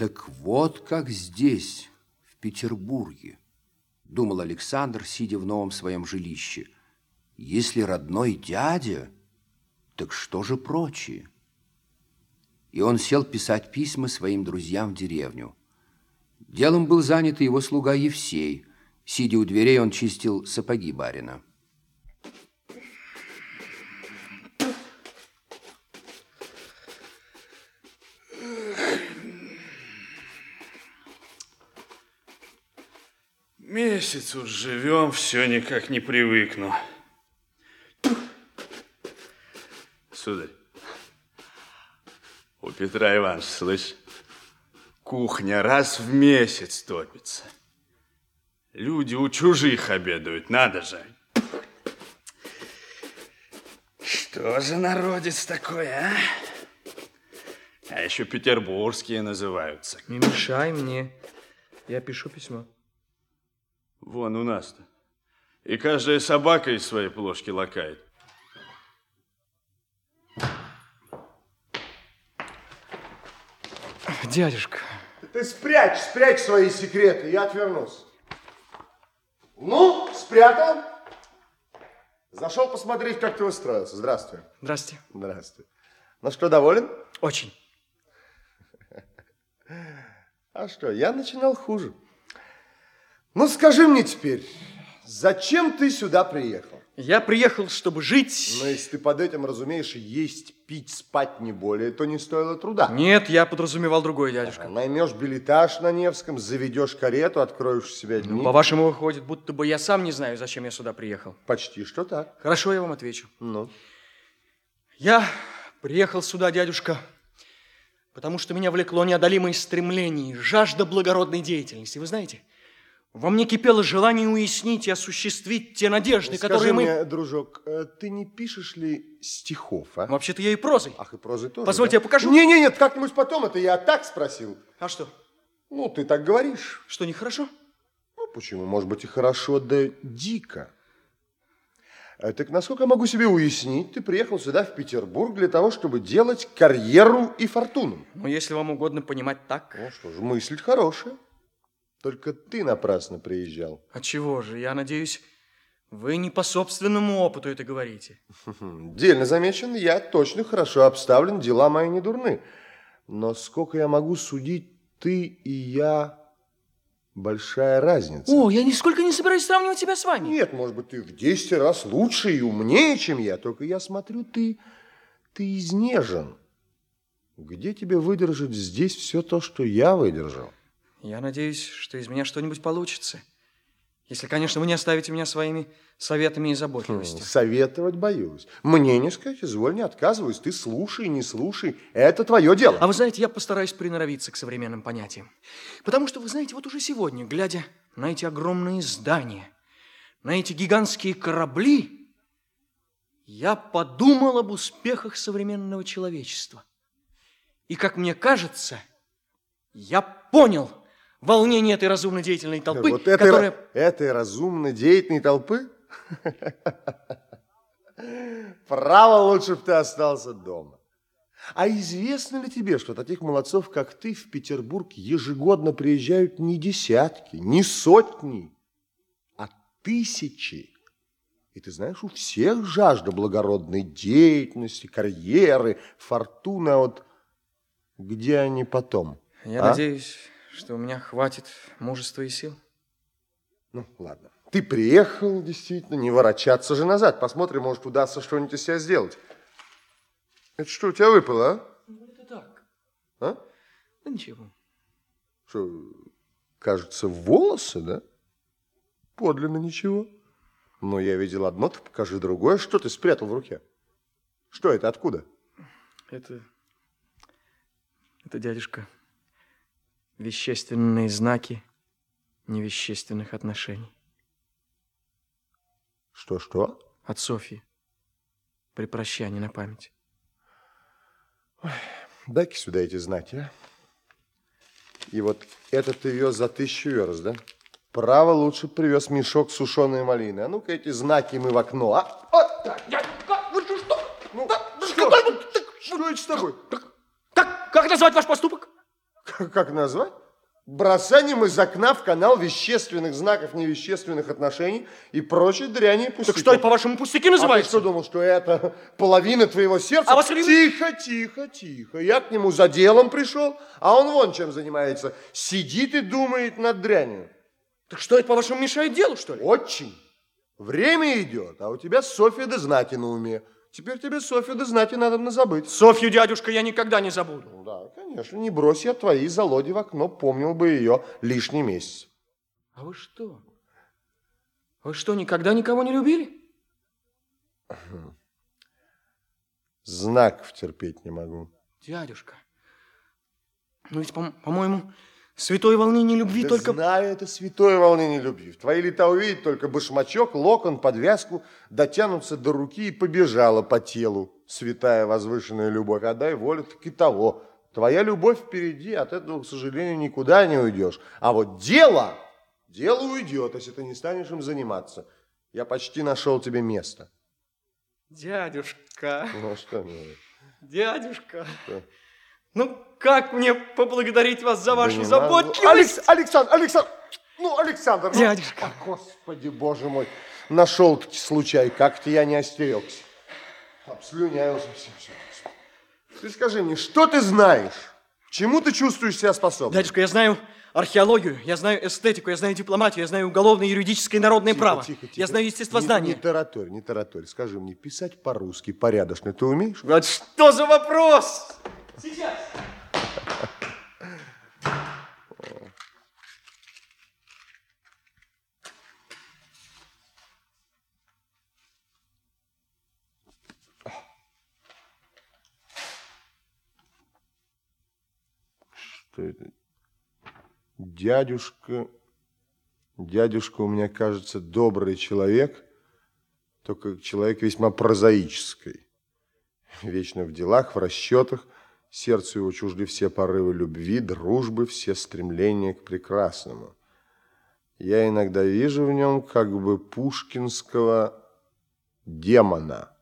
Так вот как здесь, в Петербурге, думал Александр, сидя в новом своем жилище. Если родной дядя, так что же прочие? И он сел писать письма своим друзьям в деревню. Делом был занят его слуга Евсей. Сидя у дверей, он чистил сапоги барина. Месяц уж живем, все никак не привыкну. Сударь, у Петра Ивановича, слышь, кухня раз в месяц топится. Люди у чужих обедают, надо же. Что же народец такой, а? А еще петербургские называются. Не мешай мне. Я пишу письмо. Вон у нас-то. И каждая собака из своей плошки лакает. Дядюшка. Ты спрячь, спрячь свои секреты, я отвернусь. Ну, спрятал. Зашел посмотреть, как ты устроился. Здравствуй. Здрасте. Здравствуй. Ну что, доволен? Очень. А что, я начинал хуже. Ну, скажи мне теперь, зачем ты сюда приехал? Я приехал, чтобы жить. Но если ты под этим разумеешь есть, пить, спать не более, то не стоило труда. Нет, я подразумевал другой, дядюшка. Наймешь билетаж на Невском, заведешь карету, откроешь себя дни. Ну, по-вашему, выходит, будто бы я сам не знаю, зачем я сюда приехал. Почти что так. Хорошо, я вам отвечу. Ну? Я приехал сюда, дядюшка, потому что меня влекло неодолимое стремление, жажда благородной деятельности. Вы знаете, во мне кипело желание уяснить и осуществить те надежды, Скажи которые мы... мне, дружок, э, ты не пишешь ли стихов, а? Вообще-то я и прозой. Ах, и прозы тоже, Позвольте, да? я покажу. Не, не, нет, как-нибудь потом, это я так спросил. А что? Ну, ты так говоришь. Что, нехорошо? Ну, почему? Может быть, и хорошо, да дико. А, так насколько я могу себе уяснить, ты приехал сюда, в Петербург, для того, чтобы делать карьеру и фортуну. Ну, если вам угодно понимать так. Ну, что же, мысль хорошая. Только ты напрасно приезжал. А чего же? Я надеюсь, вы не по собственному опыту это говорите. Дельно замечен, я точно хорошо обставлен, дела мои не дурны. Но сколько я могу судить, ты и я большая разница. О, я нисколько не собираюсь сравнивать себя с вами. Нет, может быть, ты в 10 раз лучше и умнее, чем я. Только я смотрю, ты, ты изнежен. Где тебе выдержать здесь все то, что я выдержал? Я надеюсь, что из меня что-нибудь получится. Если, конечно, вы не оставите меня своими советами и заботливостью. Хм, советовать боюсь. Мне не сказать, изволь, не отказываюсь. Ты слушай, не слушай. Это твое дело. А вы знаете, я постараюсь приноровиться к современным понятиям. Потому что, вы знаете, вот уже сегодня, глядя на эти огромные здания, на эти гигантские корабли, я подумал об успехах современного человечества. И, как мне кажется, я понял волнение этой разумно деятельной толпы, вот этой, которая... Этой разумно деятельной толпы? Право, лучше бы ты остался дома. А известно ли тебе, что таких молодцов, как ты, в Петербург ежегодно приезжают не десятки, не сотни, а тысячи? И ты знаешь, у всех жажда благородной деятельности, карьеры, фортуны, а вот где они потом? Я а? надеюсь, что у меня хватит мужества и сил. Ну, ладно. Ты приехал, действительно, не ворочаться же назад. Посмотрим, может, удастся что-нибудь из себя сделать. Это что у тебя выпало, а? Ну, это так. А? Да ничего. Что, кажется, волосы, да? Подлинно ничего. Но я видел одно, ты покажи другое. Что ты спрятал в руке? Что это, откуда? Это, это дядюшка, вещественные знаки невещественных отношений. Что-что? От Софьи. При прощании на память. Дай-ка сюда эти знаки, а. И вот это ты вез за тысячу верст, да? Право лучше привез мешок сушеной малины. А ну-ка эти знаки мы в окно, а? Вот так. Дядюшка, вы что? Ну, Да, что? что? Что это с тобой? Как, как назвать ваш поступок? Как назвать? Бросанием из окна в канал вещественных знаков невещественных отношений и прочей дряни и Так что это, по-вашему, пустяки А ты называется? что думал, что это половина твоего сердца? А вас Тихо, тихо, тихо. Я к нему за делом пришел, а он вон чем занимается. Сидит и думает над дрянью. Так что это, по-вашему, мешает делу, что ли? Очень. Время идет, а у тебя Софья да знати на уме. Теперь тебе Софью да знати надо забыть. Софью, дядюшка, я никогда не забуду. Конечно, не брось я твои залоги в окно, помнил бы ее лишний месяц. А вы что? Вы что, никогда никого не любили? Знаков терпеть не могу. Дядюшка, ну ведь, по- по-моему, святое волнение любви Да только... знаю, это святое волнение любви. В твои лета увидеть только башмачок, локон, подвязку, дотянуться до руки и побежала по телу. Святая возвышенная любовь. Отдай волю, так и того. Твоя любовь впереди, от этого, к сожалению, никуда не уйдешь. А вот дело, дело уйдет, если ты не станешь им заниматься. Я почти нашел тебе место. Дядюшка, Ну что, ну, дядюшка, Что? ну как мне поблагодарить вас за вашу не заботливость? Алекс- Александр, Александр, ну, Александр, ну, Дядюшка. а, Господи, боже мой, нашел случай, как-то я не остерегся. Обслюнялся все, все. Ты скажи мне, что ты знаешь? Чему ты чувствуешь себя способным? Дядюшка, я знаю археологию, я знаю эстетику, я знаю дипломатию, я знаю уголовное, юридическое и народное Тихо, право. тихо, тихо. Я знаю естествознание. Не, не тараторь, не тараторь. Скажи мне, писать по-русски порядочно ты умеешь? Вот что за вопрос? Сейчас. Что это? Дядюшка, дядюшка у меня кажется добрый человек, только человек весьма прозаический. Вечно в делах, в расчетах, сердцу его чужды все порывы любви, дружбы, все стремления к прекрасному. Я иногда вижу в нем как бы пушкинского демона –